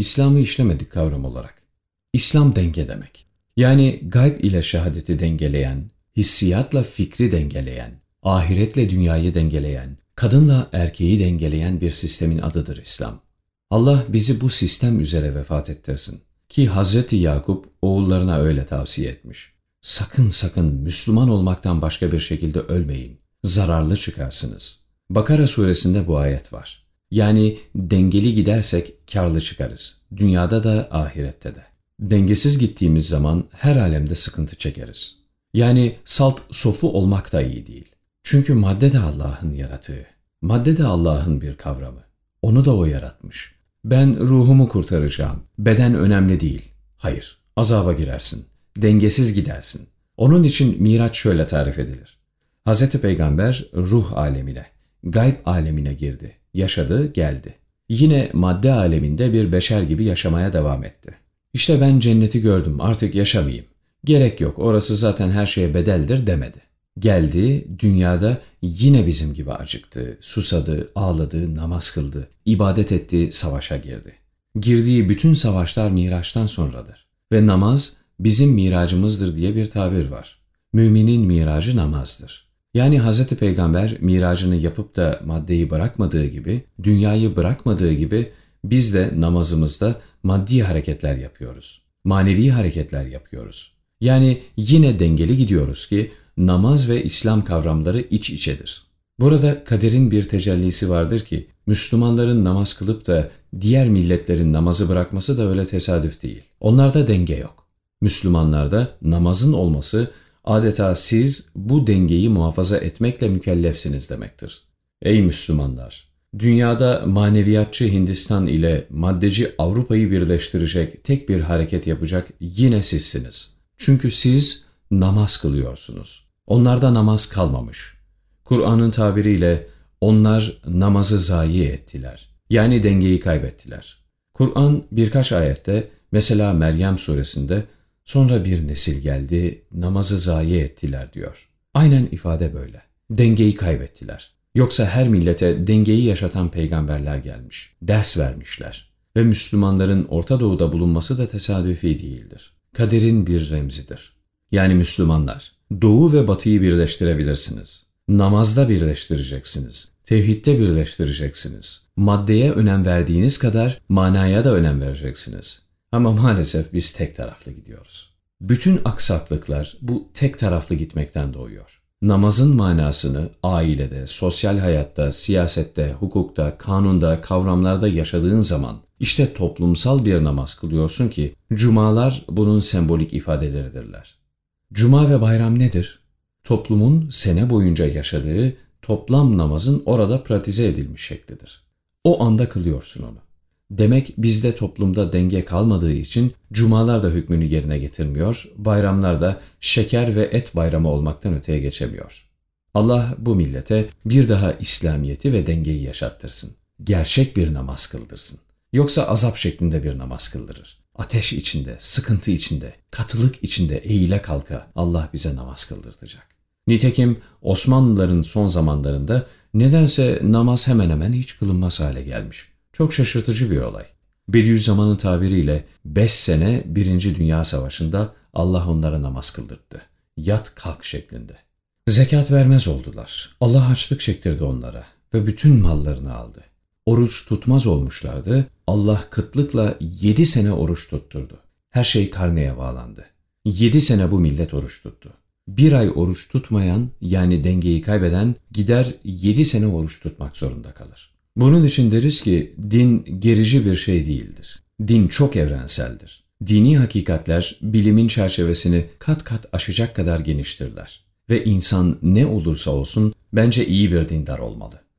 İslam'ı işlemedik kavram olarak. İslam denge demek. Yani gayb ile şehadeti dengeleyen, hissiyatla fikri dengeleyen, ahiretle dünyayı dengeleyen, kadınla erkeği dengeleyen bir sistemin adıdır İslam. Allah bizi bu sistem üzere vefat ettirsin. Ki Hazreti Yakup oğullarına öyle tavsiye etmiş. Sakın sakın Müslüman olmaktan başka bir şekilde ölmeyin. Zararlı çıkarsınız. Bakara suresinde bu ayet var. Yani dengeli gidersek karlı çıkarız. Dünyada da ahirette de. Dengesiz gittiğimiz zaman her alemde sıkıntı çekeriz. Yani salt sofu olmak da iyi değil. Çünkü madde de Allah'ın yaratığı. Madde de Allah'ın bir kavramı. Onu da O yaratmış. Ben ruhumu kurtaracağım. Beden önemli değil. Hayır, azaba girersin. Dengesiz gidersin. Onun için Miraç şöyle tarif edilir. Hz. Peygamber ruh alemine, gayb alemine girdi. Yaşadı, geldi. Yine madde aleminde bir beşer gibi yaşamaya devam etti. İşte ben cenneti gördüm, artık yaşamayayım. Gerek yok, orası zaten her şeye bedeldir demedi. Geldi, dünyada yine bizim gibi acıktı, susadı, ağladı, namaz kıldı, ibadet etti, savaşa girdi. Girdiği bütün savaşlar Miraç'tan sonradır. Ve namaz bizim miracımızdır diye bir tabir var. Müminin miracı namazdır. Yani Hz. Peygamber miracını yapıp da maddeyi bırakmadığı gibi, dünyayı bırakmadığı gibi biz de namazımızda maddi hareketler yapıyoruz. Manevi hareketler yapıyoruz. Yani yine dengeli gidiyoruz ki namaz ve İslam kavramları iç içedir. Burada kaderin bir tecellisi vardır ki Müslümanların namaz kılıp da diğer milletlerin namazı bırakması da öyle tesadüf değil. Onlarda denge yok. Müslümanlarda namazın olması adeta siz bu dengeyi muhafaza etmekle mükellefsiniz demektir. Ey Müslümanlar! Dünyada maneviyatçı Hindistan ile maddeci Avrupa'yı birleştirecek tek bir hareket yapacak yine sizsiniz. Çünkü siz namaz kılıyorsunuz. Onlarda namaz kalmamış. Kur'an'ın tabiriyle onlar namazı zayi ettiler. Yani dengeyi kaybettiler. Kur'an birkaç ayette mesela Meryem suresinde sonra bir nesil geldi namazı zayi ettiler diyor. Aynen ifade böyle. Dengeyi kaybettiler. Yoksa her millete dengeyi yaşatan peygamberler gelmiş, ders vermişler. Ve Müslümanların Orta Doğu'da bulunması da tesadüfi değildir. Kaderin bir remzidir. Yani Müslümanlar, Doğu ve Batı'yı birleştirebilirsiniz. Namazda birleştireceksiniz. Tevhidde birleştireceksiniz. Maddeye önem verdiğiniz kadar manaya da önem vereceksiniz. Ama maalesef biz tek taraflı gidiyoruz. Bütün aksaklıklar bu tek taraflı gitmekten doğuyor. Namazın manasını ailede, sosyal hayatta, siyasette, hukukta, kanunda, kavramlarda yaşadığın zaman işte toplumsal bir namaz kılıyorsun ki cumalar bunun sembolik ifadeleridirler. Cuma ve bayram nedir? Toplumun sene boyunca yaşadığı toplam namazın orada pratize edilmiş şeklidir. O anda kılıyorsun onu. Demek bizde toplumda denge kalmadığı için cumalar da hükmünü yerine getirmiyor, bayramlar da şeker ve et bayramı olmaktan öteye geçemiyor. Allah bu millete bir daha İslamiyeti ve dengeyi yaşattırsın. Gerçek bir namaz kıldırsın. Yoksa azap şeklinde bir namaz kıldırır. Ateş içinde, sıkıntı içinde, katılık içinde eğile kalka Allah bize namaz kıldırtacak. Nitekim Osmanlıların son zamanlarında nedense namaz hemen hemen hiç kılınmaz hale gelmiş. Çok şaşırtıcı bir olay. Bediüzzaman'ın tabiriyle 5 sene 1. Dünya Savaşı'nda Allah onlara namaz kıldırttı. Yat kalk şeklinde. Zekat vermez oldular. Allah açlık çektirdi onlara ve bütün mallarını aldı. Oruç tutmaz olmuşlardı. Allah kıtlıkla 7 sene oruç tutturdu. Her şey karneye bağlandı. 7 sene bu millet oruç tuttu. Bir ay oruç tutmayan yani dengeyi kaybeden gider 7 sene oruç tutmak zorunda kalır. Bunun için deriz ki din gerici bir şey değildir. Din çok evrenseldir. Dini hakikatler bilimin çerçevesini kat kat aşacak kadar geniştirler. Ve insan ne olursa olsun bence iyi bir dindar olmalı.